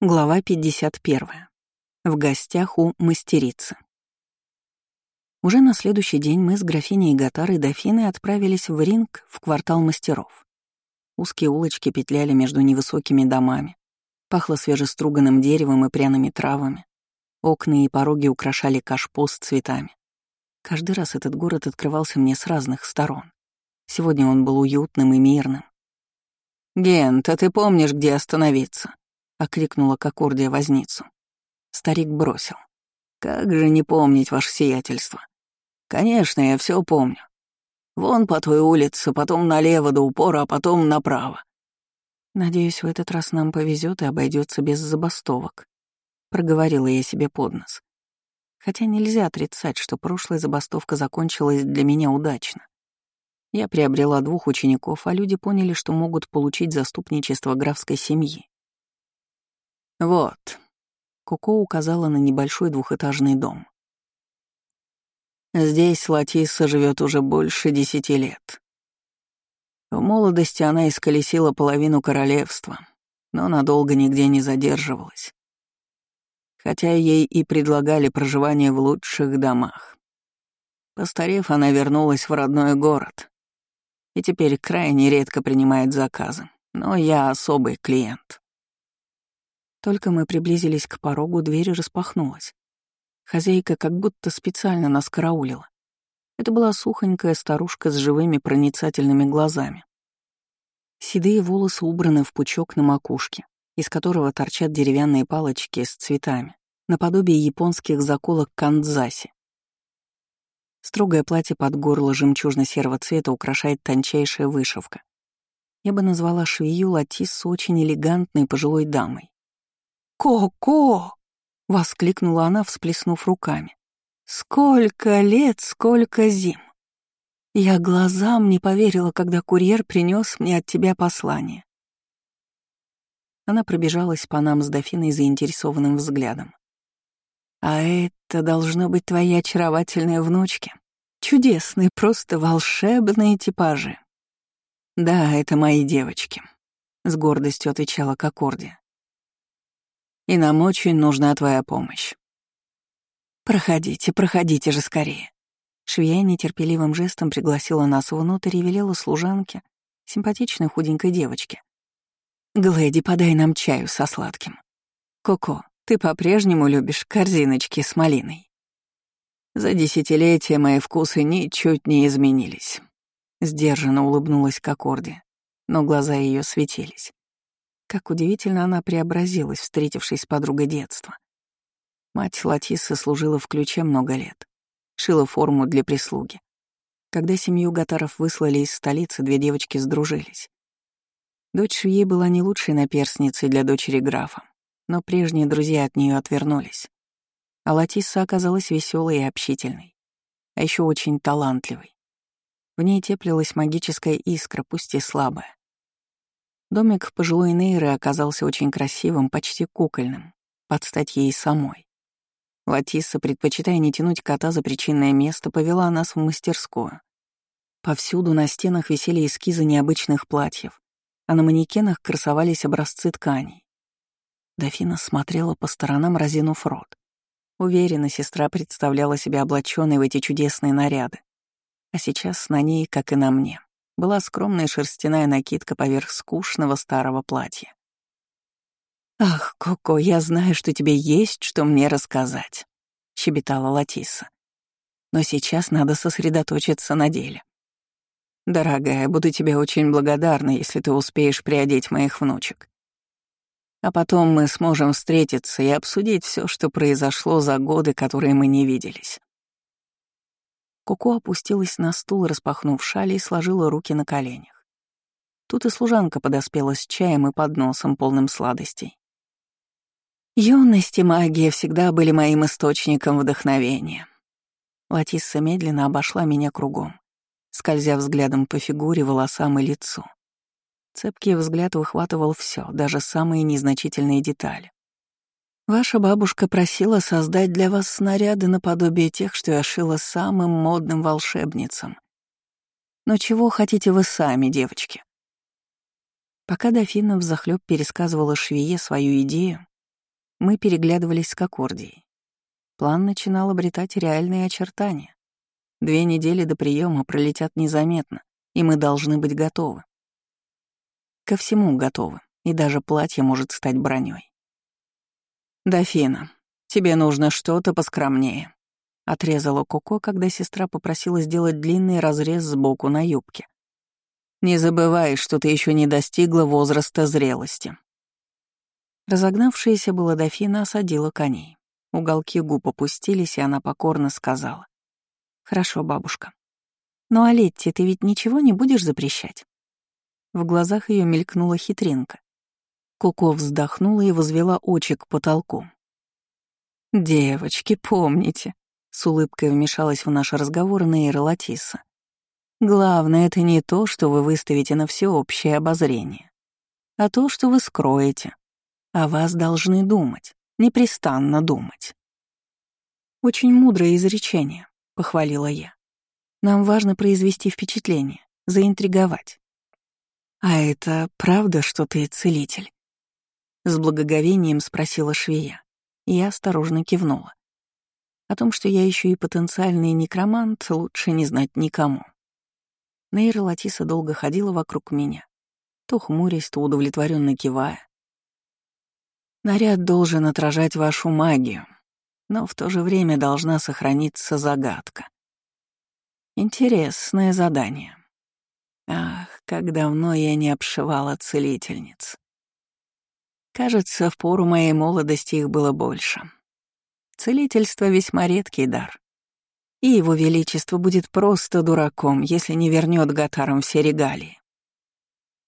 Глава 51. В гостях у мастерицы. Уже на следующий день мы с графиней Гатар и дофиной отправились в ринг в квартал мастеров. Узкие улочки петляли между невысокими домами. Пахло свежеструганным деревом и пряными травами. Окна и пороги украшали кашпо с цветами. Каждый раз этот город открывался мне с разных сторон. Сегодня он был уютным и мирным. «Гент, а ты помнишь, где остановиться?» — окликнула Кокордия возницу. Старик бросил. «Как же не помнить ваше сиятельство? Конечно, я все помню. Вон по той улице, потом налево до упора, а потом направо». «Надеюсь, в этот раз нам повезет и обойдется без забастовок», — проговорила я себе под нос. Хотя нельзя отрицать, что прошлая забастовка закончилась для меня удачно. Я приобрела двух учеников, а люди поняли, что могут получить заступничество графской семьи. «Вот», — Коко указала на небольшой двухэтажный дом. «Здесь Латисса живет уже больше десяти лет. В молодости она исколесила половину королевства, но надолго нигде не задерживалась. Хотя ей и предлагали проживание в лучших домах. Постарев, она вернулась в родной город и теперь крайне редко принимает заказы, но я особый клиент. Только мы приблизились к порогу, дверь распахнулась. Хозяйка как будто специально нас караулила. Это была сухонькая старушка с живыми проницательными глазами. Седые волосы убраны в пучок на макушке, из которого торчат деревянные палочки с цветами, наподобие японских заколок кандзаси. Строгое платье под горло жемчужно-серого цвета украшает тончайшая вышивка. Я бы назвала швею Латиссу очень элегантной пожилой дамой. «Ко-ко!» — воскликнула она, всплеснув руками. «Сколько лет, сколько зим! Я глазам не поверила, когда курьер принес мне от тебя послание». Она пробежалась по нам с дофиной заинтересованным взглядом. «А это должно быть твои очаровательные внучки. Чудесные, просто волшебные типажи». «Да, это мои девочки», — с гордостью отвечала Кокорди и нам очень нужна твоя помощь». «Проходите, проходите же скорее». Швея нетерпеливым жестом пригласила нас внутрь и велела служанке, симпатичной худенькой девочке. «Глэди, подай нам чаю со сладким. Коко, ты по-прежнему любишь корзиночки с малиной?» «За десятилетия мои вкусы ничуть не изменились», — сдержанно улыбнулась Кокорди, но глаза ее светились. Как удивительно она преобразилась, встретившись с подругой детства. Мать Латиссы служила в ключе много лет. Шила форму для прислуги. Когда семью Гатаров выслали из столицы, две девочки сдружились. Дочь Швьи была не лучшей наперсницей для дочери графа, но прежние друзья от нее отвернулись. А Латисса оказалась веселой и общительной, а еще очень талантливой. В ней теплилась магическая искра, пусть и слабая. Домик пожилой Нейры оказался очень красивым, почти кукольным, под стать ей самой. Латисса, предпочитая не тянуть кота за причинное место, повела нас в мастерскую. Повсюду на стенах висели эскизы необычных платьев, а на манекенах красовались образцы тканей. Дофина смотрела по сторонам, разинув рот. Уверена, сестра представляла себя облаченной в эти чудесные наряды. А сейчас на ней, как и на мне, была скромная шерстяная накидка поверх скучного старого платья. «Ах, Коко, я знаю, что тебе есть что мне рассказать», — щебетала Латиса. «Но сейчас надо сосредоточиться на деле. Дорогая, буду тебе очень благодарна, если ты успеешь приодеть моих внучек. А потом мы сможем встретиться и обсудить все, что произошло за годы, которые мы не виделись. Коко опустилась на стул, распахнув шали и сложила руки на коленях. Тут и служанка подоспела с чаем и подносом, полным сладостей. Юность и магия всегда были моим источником вдохновения. Латисса медленно обошла меня кругом, скользя взглядом по фигуре, волосам и лицу. Цепкий взгляд выхватывал все, даже самые незначительные детали. Ваша бабушка просила создать для вас снаряды наподобие тех, что я шила самым модным волшебницам. Но чего хотите вы сами, девочки? Пока дофина взахлёб пересказывала швее свою идею, Мы переглядывались с Кокордией. План начинал обретать реальные очертания. Две недели до приема пролетят незаметно, и мы должны быть готовы. Ко всему готовы, и даже платье может стать броней. «Дофина, тебе нужно что-то поскромнее», — отрезала Коко, когда сестра попросила сделать длинный разрез сбоку на юбке. «Не забывай, что ты еще не достигла возраста зрелости». Разогнавшаяся была дофина осадила коней. Уголки губ опустились, и она покорно сказала. «Хорошо, бабушка. Но Олетте ты ведь ничего не будешь запрещать?» В глазах ее мелькнула хитринка. Коко вздохнула и возвела очи к потолку. «Девочки, помните», — с улыбкой вмешалась в наш разговор Нейра Латиса. «Главное, это не то, что вы выставите на всеобщее обозрение, а то, что вы скроете. О вас должны думать, непрестанно думать». «Очень мудрое изречение», — похвалила я. «Нам важно произвести впечатление, заинтриговать. «А это правда, что ты целитель?» С благоговением спросила швея, я осторожно кивнула. О том, что я еще и потенциальный некромант, лучше не знать никому. Нейра Латиса долго ходила вокруг меня, то хмурясь, то удовлетворенно кивая. Наряд должен отражать вашу магию, но в то же время должна сохраниться загадка. Интересное задание. Ах, как давно я не обшивала целительниц. Кажется, в пору моей молодости их было больше. Целительство — весьма редкий дар. И его величество будет просто дураком, если не вернет Гатарам все регалии.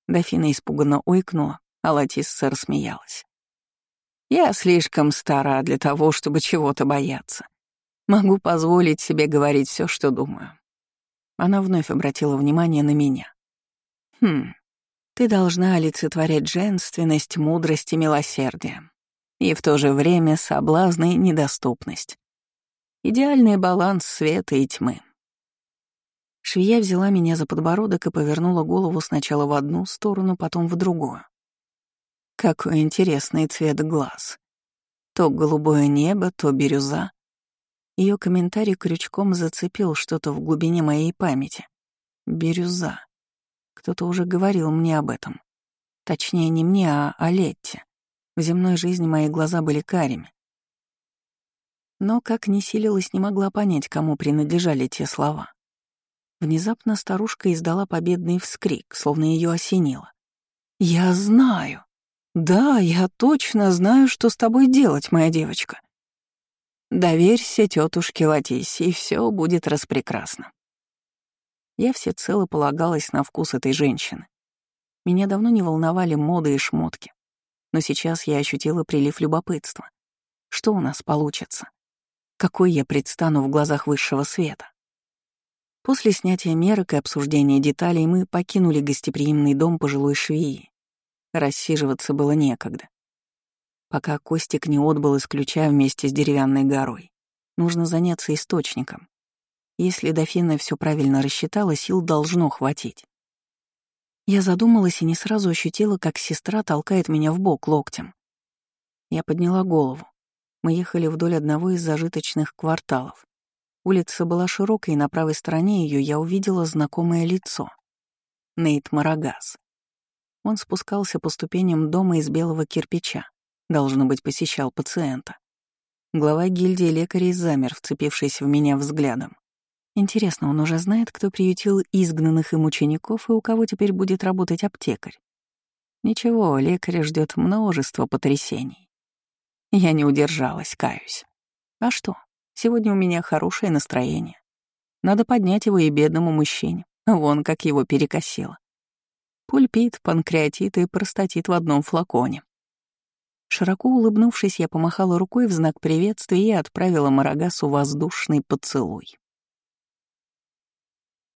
Дофина испуганно ойкнула, а Латисса рассмеялась. «Я слишком стара для того, чтобы чего-то бояться. Могу позволить себе говорить все, что думаю. Она вновь обратила внимание на меня. «Хм, ты должна олицетворять женственность, мудрость и милосердие. И в то же время соблазн и недоступность. Идеальный баланс света и тьмы». Швея взяла меня за подбородок и повернула голову сначала в одну сторону, потом в другую. Какой интересный цвет глаз. То голубое небо, то бирюза. Ее комментарий крючком зацепил что-то в глубине моей памяти. Бирюза. Кто-то уже говорил мне об этом. Точнее, не мне, а о Летте. В земной жизни мои глаза были карими. Но, как ни силилась, не могла понять, кому принадлежали те слова. Внезапно старушка издала победный вскрик, словно ее осенило. «Я знаю! Да, я точно знаю, что с тобой делать, моя девочка!» Доверься тетушке Латисе, и все будет распрекрасно. Я всецело полагалась на вкус этой женщины. Меня давно не волновали моды и шмотки, но сейчас я ощутила прилив любопытства. Что у нас получится? Какой я предстану в глазах высшего света? После снятия мерок и обсуждения деталей мы покинули гостеприимный дом пожилой швеи. Рассиживаться было некогда пока Костик не отбыл из ключа вместе с деревянной горой. Нужно заняться источником. Если дофина все правильно рассчитала, сил должно хватить. Я задумалась и не сразу ощутила, как сестра толкает меня в бок локтем. Я подняла голову. Мы ехали вдоль одного из зажиточных кварталов. Улица была широкой, и на правой стороне ее я увидела знакомое лицо. Нейт Марагас. Он спускался по ступеням дома из белого кирпича. Должно быть, посещал пациента. Глава гильдии лекарей замер, вцепившись в меня взглядом. Интересно, он уже знает, кто приютил изгнанных им учеников и у кого теперь будет работать аптекарь? Ничего, лекаря ждет множество потрясений. Я не удержалась, каюсь. А что? Сегодня у меня хорошее настроение. Надо поднять его и бедному мужчине. Вон как его перекосило. Пульпит, панкреатит и простатит в одном флаконе. Широко улыбнувшись, я помахала рукой в знак приветствия и отправила Марагасу воздушный поцелуй.